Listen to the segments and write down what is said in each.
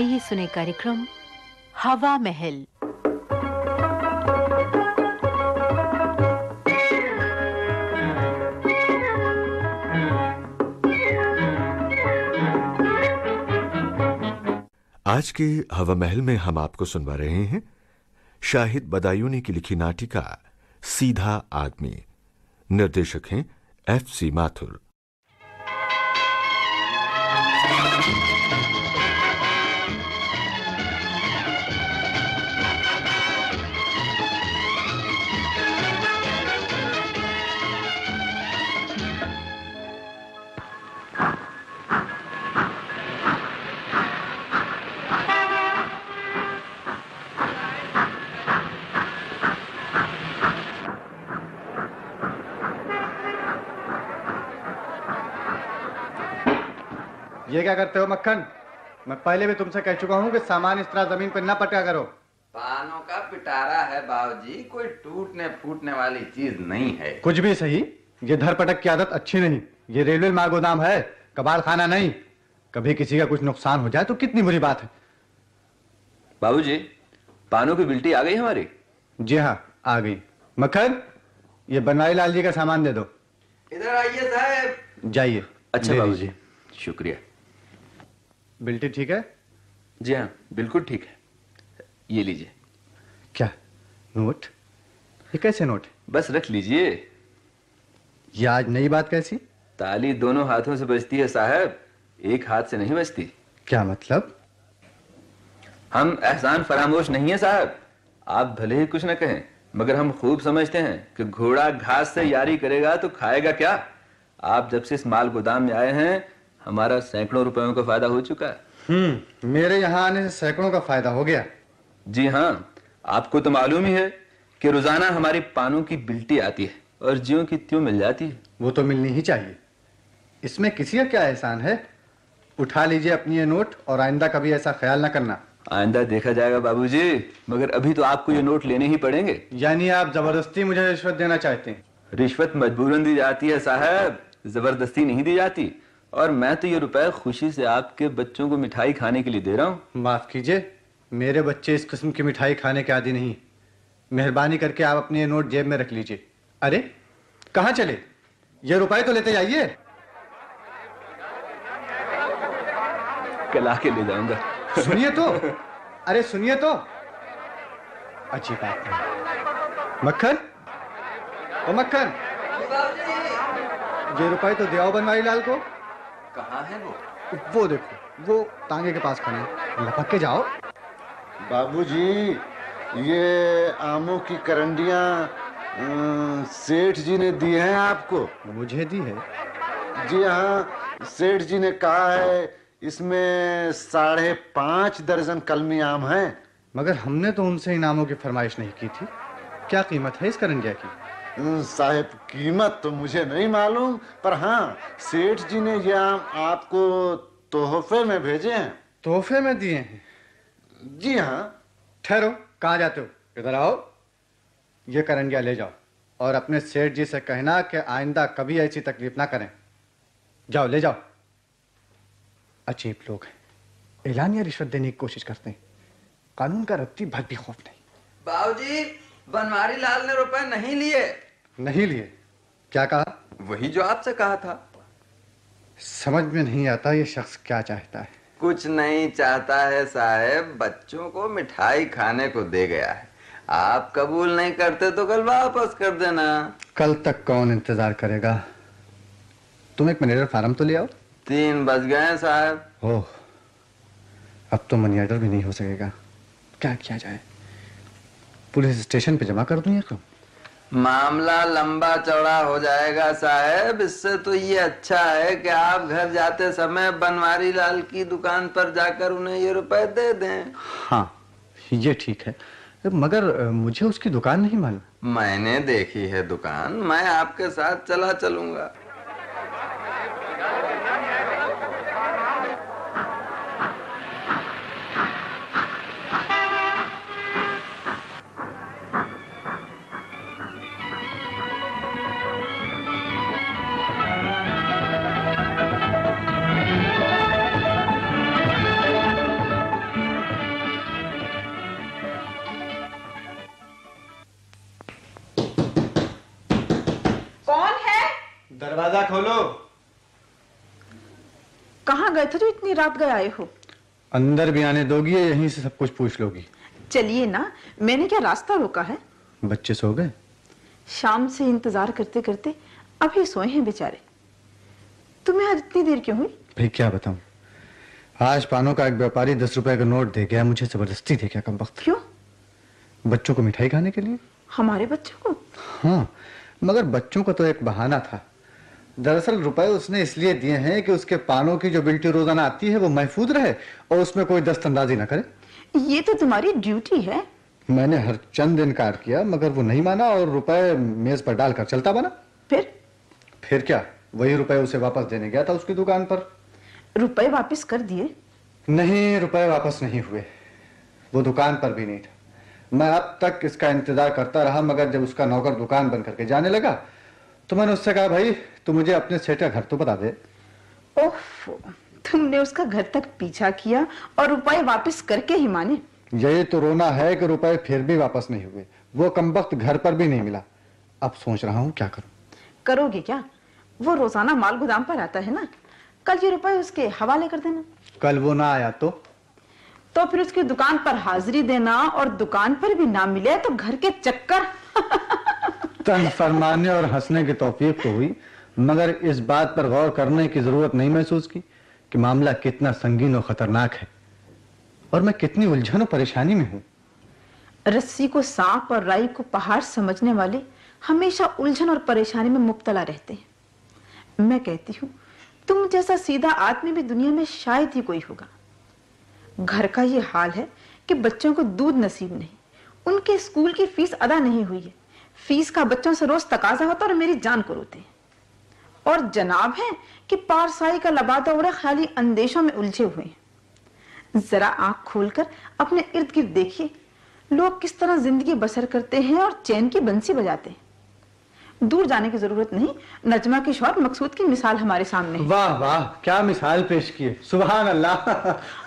आइए सुने कार्यक्रम हवा महल। आज के हवा महल में हम आपको सुनवा रहे हैं शाहिद बदायूनी की लिखी नाटिका, सीधा आदमी। निर्देशक हैं एफ़ सी माथुर। ये क्या करते हो मक्खन? मैं पहले भी तुमसे कह चुका हूँ कि सामान इस तरह ज़मीन पर न पटका करो। पानों का पिटारा है बाबूजी कोई टूटने फूटने वाली चीज़ नहीं है। कुछ भी सही ये धर पटक की आदत अच्छी नहीं। ये रेलवे माल गोदाम है कबाड़ खाना नहीं। कभी किसी का कुछ नुकसान हो जाए तो कितनी बुरी बात है। बाबूजी पानों की बिल्टी आ गई हमारी? जी हाँ आ गई। मक्खन ये बनवारी लाल जी का सामान दे दो। इधर आइए साहब। जाइए। अच्छा बाबूजी शुक्रिया। बिल्टी ठीक है? जी हाँ बिल्कुल ठीक है। ये लीजिए। क्या? नोट? ये कैसे नोट? बस रख लीजिए। ये आज नई बात कैसी? ताली दोनों हाथों से बजती है साहब। एक हाथ से नहीं बजती। क्या मतलब? हम एहसान फरामोश नहीं है साहब। आप भले ही कुछ ना कहें मगर हम खूब समझते हैं कि घोड़ा घास से यारी करेगा तो खाएगा क्या। आप जब से इस माल गोदाम में आए हैं हमारा सैकड़ों रुपयों का फ़ायदा हो चुका है। हम्म मेरे यहाँ आने से सैकड़ों का फ़ायदा हो गया। जी हाँ आपको तो मालूम ही है कि रोज़ाना हमारी पानों की बिल्टी आती है और ज्यों की त्यों मिल जाती है। वो तो मिलनी ही चाहिए। इसमें किसी का क्या एहसान है? उठा लीजिए अपनी ये नोट और आइंदा कभी ऐसा ख्याल ना करना। आइंदा देखा जाएगा बाबूजी मगर अभी तो आपको ये नोट लेने ही पड़ेंगे। यानी आप ज़बरदस्ती मुझे रिश्वत देना चाहते हैं। रिश्वत मजबूरन दी जाती है साहब ज़बरदस्ती नहीं दी जाती। और मैं तो ये रुपए खुशी से आपके बच्चों को मिठाई खाने के लिए दे रहा हूँ। माफ़ कीजिए मेरे बच्चे इस किस्म की मिठाई खाने के आदि नहीं। मेहरबानी करके आप अपने नोट जेब में रख लीजिए। अरे कहाँ चले? ये रुपए तो लेते जाइए। कल आके ले जाऊँगा। सुनिए तो। अरे सुनिए तो। अच्छी बात नहीं मक्खन? ओ मक्खन। ये रुपए तो दियाओ बनवारी लाल को। कहाँ है वो? वो देखो वो तांगे के पास खड़े हैं। लपक के जाओ। बाबूजी ये आमों की करंडियाँ सेठ जी ने दी हैं आपको? मुझे दी है। जी हाँ सेठ जी ने कहा है इसमें साढ़े पाँच दर्जन कलमी आम हैं। मगर हमने तो उनसे इनामों की फरमाइश नहीं की थी। क्या कीमत है इस करंजिया की? साहब कीमत तो मुझे नहीं मालूम पर हाँ सेठ जी ने ये आम आपको तोहफे में भेजे हैं? तोहफे में दिए हैं? जी हाँ। ठहरो कहाँ जाते हो? इधर आओ ये करंजिया ले जाओ और अपने सेठ जी से कहना कि आइंदा कभी ऐसी तकलीफ़ ना करें। जाओ ले जाओ। अजीब लोग हैं। ऐलानिया रिश्वत देने की कोशिश करते हैं। कानून का रत्ती भर भी खौफ नहीं। बाबूजी बनवारी लाल ने रुपए नहीं लिए। नहीं लिए? क्या कहा? वही जो आपसे कहा था। समझ में नहीं आता ये शख्स क्या चाहता है। कुछ नहीं चाहता है साहब बच्चों को मिठाई खाने को दे गया है। आप कबूल नहीं करते तो कल वापस कर देना। कल तक कौन इंतज़ार करेगा? तुम एक मैनेजर फार्म तो ले आओ। तीन बज गए हैं साहब। ओह अब तो मनी ऑर्डर भी नहीं हो सकेगा। क्या किया जाए? पुलिस स्टेशन पे जमा कर दूँ ये मामला लंबा चौड़ा हो जाएगा साहब। इससे तो ये अच्छा है कि आप घर जाते समय बनवारी लाल की दुकान पर जाकर उन्हें ये रुपए दे दें। हाँ ये ठीक है। मगर मुझे उसकी दुकान नहीं मालूम। मैंने देखी है दुकान। मैं आपके साथ चला चलूँगा। दरवाज़ा खोलो। कहाँ गए थे जो इतनी रात गए आए हो? अंदर भी आने दोगी या यहीं से सब कुछ पूछ लोगी? चलिए ना मैंने क्या रास्ता रोका है? बच्चे सो गए। शाम से इंतज़ार करते करते अभी सोए हैं बेचारे। तुम्हें आज इतनी देर क्यों हुई? भाई क्या बताऊँ? आज पानों का एक व्यापारी दस रुपए का नोट दे गया मुझे ज़बरदस्ती दे गया कम वक्त। क्यों? बच्चों को मिठाई खाने के लिए? हमारे बच्चों को? हाँ मगर बच्चों का तो एक बहाना था। दरअसल रुपए उसने इसलिए दिए हैं कि उसके पानों की जो बिल्टी रोज़ाना आती है वो महफूज रहे और उसमें कोई दस्तंदाजी ना करे। ये तो तुम्हारी ड्यूटी है। मैंने हर चंद इनकार किया मगर वो नहीं माना और रुपए मेज पर डालकर चलता बना। फिर? फिर क्या? वही रुपए उसे वापस देने गया था उसकी दुकान पर। रुपए वापस कर दिए? नहीं रुपए वापस नहीं हुए। वो दुकान पर भी नहीं था। मैं अब तक इसका इंतज़ार करता रहा मगर जब उसका नौकर दुकान बंद करके जाने लगा तो मैंने उससे कहा भाई तू मुझे अपने सेठ का घर तो बता दे। ओफ तुमने उसका घर तक पीछा किया और रुपए वापस करके ही माने। यही तो रोना है कि रुपए फिर भी वापस नहीं हुए। वो कम वक्त घर पर भी नहीं मिला। अब सोच रहा हूँ क्या करूँ। करोगे क्या? वो रोज़ाना माल गोदाम पर आता है ना? कल ये रुपए उसके हवाले कर देना। कल वो ना आया तो? तो फिर उसकी दुकान पर हाजिरी देना और दुकान पर भी ना मिले तो घर के चक्कर। तन फरमाने और हंसने की तोफीक तो हुई, मगर इस बात पर गौर करने की ज़रूरत नहीं महसूस की कि मामला कितना संगीन और खतरनाक है। और मैं कितनी उलझन और परेशानी में हूँ। रस्सी को सांप और राई को पहाड़ समझने वाले हमेशा उलझन और परेशानी में मुब्तला रहते हैं। मैं कहती हूँ, तुम जैसा सीधा आदमी भी दुनिया में शायद ही कोई होगा। घर का ये हाल है कि बच्चों को दूध नसीब नहीं, उनके स्कूल की फ़ीस अदा नहीं हुई है। फ़ीस का बच्चों से रोज तकाजा होता और मेरी जान को रोते। और जनाब है कि पारसाई का लबादा उड़े खाली अंदेशों में उलझे हुए। जरा आँख खोलकर अपने इर्द गिर्द देखिए, लोग किस तरह ज़िंदगी बसर करते हैं और चैन की बंसी बजाते हैं। दूर जाने की ज़रूरत नहीं नजमा की शौर मकसूद की मिसाल हमारे सामने है। वाह वाह क्या मिसाल पेश की सुबह अल्लाह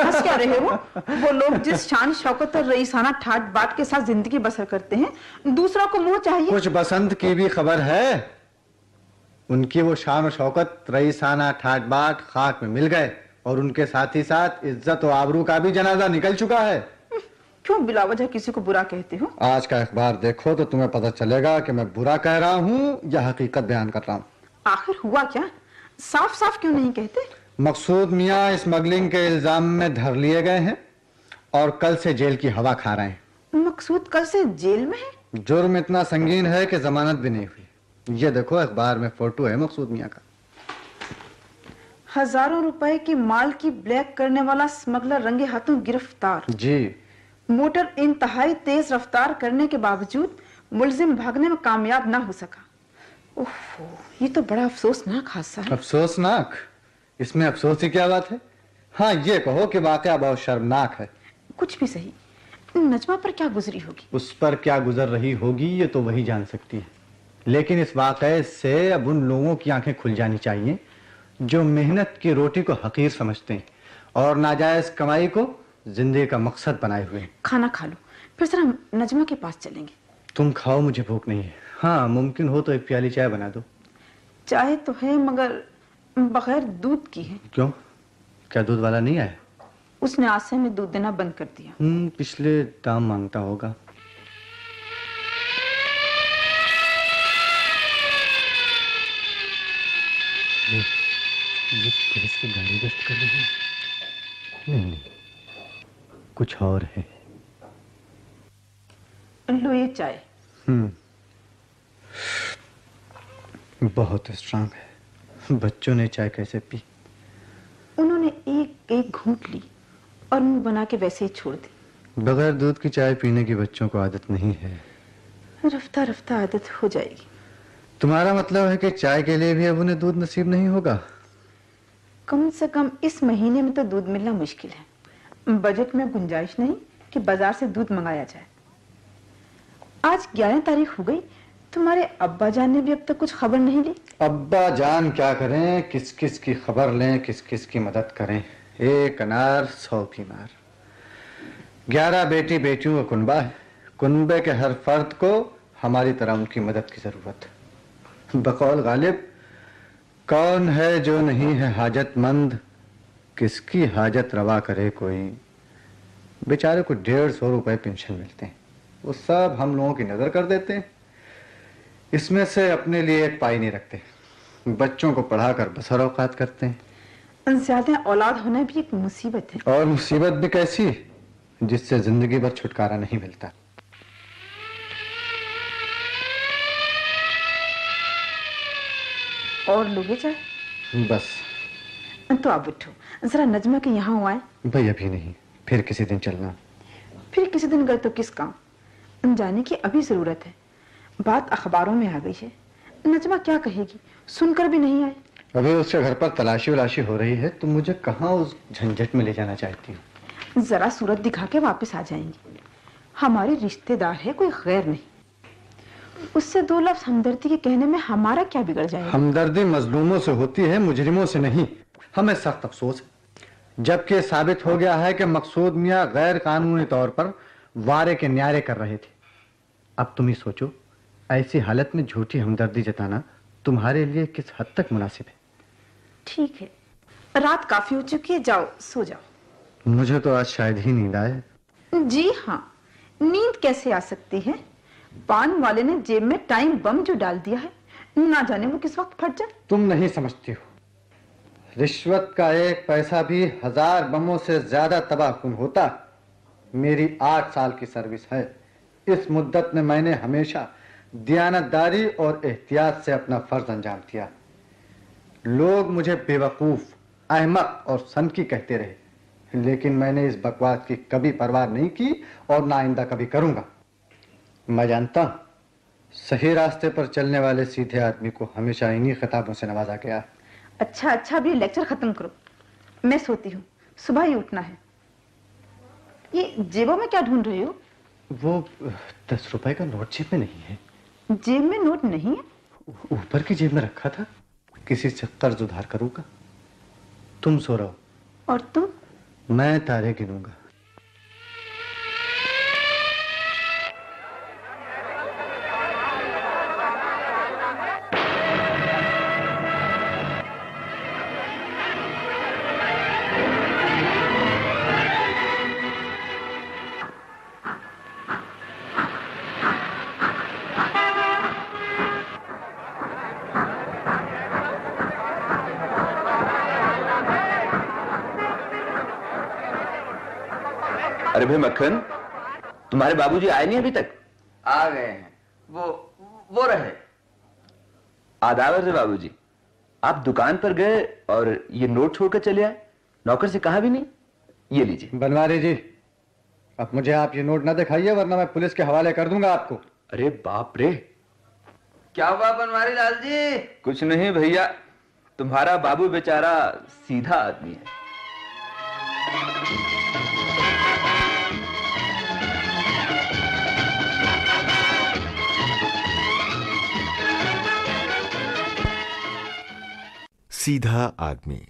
हंस क्या रहे हो? वो लोग जिस शान शौकत और रईसाना ठाट बाट के साथ ज़िंदगी बसर करते हैं दूसरा को मुँह चाहिए। कुछ बसंत की भी खबर है। उनकी वो शान और शौकत रईसाना ठाट बाट खाक में मिल गए और उनके साथ ही साथ इज़्ज़त और आबरू का भी जनाजा निकल चुका है। क्यों बिला वजह किसी को बुरा कहते हो? आज का अखबार देखो तो तुम्हें पता चलेगा कि मैं बुरा कह रहा हूँ या हकीकत बयान कर रहा हूँ। आखिर हुआ क्या? साफ़ साफ़ क्यों नहीं कहते? मकसूद मियाँ स्मगलिंग के इल्ज़ाम में धर लिए गए हैं और कल से जेल की हवा खा रहे हैं। मकसूद कल से जेल में है? जुर्म इतना संगीन है कि जमानत भी नहीं हुई। ये देखो अखबार में फ़ोटो है मकसूद मियाँ का। हज़ारों रुपए की माल की ब्लैक करने वाला स्मगलर रंगे हाथों गिरफ़्तार। जी मोटर इंतहाई तेज रफ्तार करने के बावजूद मुलजिम भागने में कामयाब ना हो सका। ओहो ये तो बड़ा अफसोसनाक हादसा है। अफसोसनाक? इसमें अफसोस की क्या बात है? हाँ ये कहो कि वाकया बहुत शर्मनाक है। कुछ भी सही नजमा पर क्या गुजरी होगी? उस पर क्या गुजर रही होगी ये तो वही जान सकती है। लेकिन इस वाकये से अब उन लोगों की आँखें खुल जानी चाहिए जो मेहनत की रोटी को हकीर समझते हैं और नाजायज कमाई को ज़िंदगी का मकसद बनाए हुए हैं। खाना खा लो। फिर जरा नजमा के पास चलेंगे। तुम खाओ मुझे भूख नहीं है। हाँ मुमकिन हो तो एक प्याली चाय बना दो। चाय तो है मगर बगैर दूध की है। क्यों? क्या दूध वाला नहीं आया? उसने आज से हमें दूध देना बंद कर दिया। हम्म पिछले दाम माँगता होगा। ये ये पुलिस की गाड़ी गश्त कर रही है। नहीं नहीं। कुछ और है। लो ये चाय। हम्म। बहुत स्ट्रांग है। बच्चों ने चाय कैसे पी? उन्होंने एक एक घूंट ली और मुँह बना के वैसे ही छोड़ दी। बगैर दूध की चाय पीने की बच्चों को आदत नहीं है। रफ्ता रफ्ता आदत हो जाएगी। तुम्हारा मतलब है कि चाय के लिए भी अब उन्हें दूध नसीब नहीं होगा? कम से कम इस महीने में तो दूध मिलना मुश्किल है। बजट में गुंजाइश नहीं कि बाज़ार से दूध मंगाया जाए। आज ग्यारह तारीख हो गई, तुम्हारे अब्बा जान ने भी अब तक कुछ खबर नहीं ली? अब्बा जान क्या करें? किस किस की खबर लें किस किस की मदद करें? एक अनार, सौ बीमार ग्यारह बेटी बेटियों का कुनबा है। कुनबे के हर फर्द को हमारी तरह उनकी मदद की ज़रूरत। बकौल गालिब, कौन है जो नहीं है हाजतमंद? किसकी हाजत रवा करे कोई? बेचारे को डेढ़ सौ रुपए पेंशन मिलते हैं। वो सब हम लोगों की नज़र कर देते हैं। इसमें से अपने लिए एक पाई नहीं रखते। बच्चों को पढ़ाकर बसर औकात करते हैं। ज़्यादा औलाद होना भी एक मुसीबत है। और मुसीबत भी कैसी? जिससे ज़िंदगी भर छुटकारा नहीं मिलता। और लोगे चाहे? बस। तो आप उठो। जरा नजमा के यहाँ हुआ है भाई अभी नहीं। फिर किसी दिन चलना। फिर किसी दिन गए तो किस काम? जाने की अभी ज़रूरत है। बात अखबारों में आ गई है। नजमा क्या कहेगी? सुनकर भी नहीं आए। अभी उसके घर पर तलाशी वलाशी हो रही है तुम मुझे कहाँ उस झंझट में ले जाना चाहती हो? जरा सूरत दिखा के वापस आ जाएँगे। हमारे रिश्तेदार है कोई गैर नहीं। उससे दो लफ्ज हमदर्दी के कहने में हमारा क्या बिगड़ जाएगा? हमदर्दी मजलूमों से होती है मुजरिमों से नहीं। हमें सख्त अफसोस है। जबकि साबित हो गया है कि मकसूद मियाँ गैर कानूनी तौर पर वारे के न्यारे कर रहे थे। अब तुम ही सोचो ऐसी हालत में झूठी हमदर्दी जताना तुम्हारे लिए किस हद तक मुनासिब है? ठीक है। रात काफ़ी हो चुकी है जाओ सो जाओ। मुझे तो आज शायद ही नींद आए। जी हाँ नींद कैसे आ सकती है? पान वाले ने जेब में टाइम बम जो डाल दिया है ना जाने वो किस वक्त फट जाए। तुम नहीं समझती हो। रिश्वत का एक पैसा भी हज़ार बमों से ज़्यादा तबाहकुन होता, मेरी आठ साल की सर्विस है। इस मुद्दत में मैंने हमेशा दयानतदारी और एहतियात से अपना फ़र्ज़ अंजाम दिया। लोग मुझे बेवकूफ़, अहमक और सनकी कहते रहे, लेकिन मैंने इस बकवास की कभी परवाह नहीं की और ना आइंदा कभी करूँगा। मैं जानता हूँ, सही रास्ते पर चलने वाले सीधे आदमी को हमेशा इन्हीं खिताबों से नवाजा गया। है अच्छा अच्छा अभी लेक्चर खत्म करो। मैं सोती हूँ। सुबह ही उठना है। ये जेबों में क्या ढूंढ रही हो? वो दस रुपए का नोट जेब में नहीं है। जेब में नोट नहीं है? ऊपर की जेब में रखा था। किसी से कर्ज उधार करूँगा। तुम सो रहो। और तुम? मैं तारे गिनूँगा। अरे भाई मक्खन तुम्हारे बाबूजी आए नहीं अभी तक? आ गए हैं। वो वो रहे। आदावर से बाबूजी। आप दुकान पर गए और ये नोट छोड़कर चले आए। नौकर से कहा भी नहीं? ये लीजिए। बनवारी जी अब मुझे आप ये नोट ना दिखाइए वरना मैं पुलिस के हवाले कर दूँगा आपको। अरे बाप रे। क्या हुआ बनवारी लाल जी कुछ नहीं भैया तुम्हारा बाबू बेचारा सीधा आदमी है। सीधा आदमी।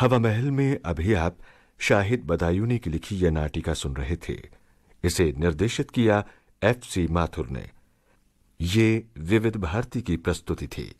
हवा महल में अभी आप शाहिद बदायूनी की लिखी यह नाटिका सुन रहे थे। इसे निर्देशित किया एफ़ सी माथुर ने। ये विविध भारती की प्रस्तुति थी।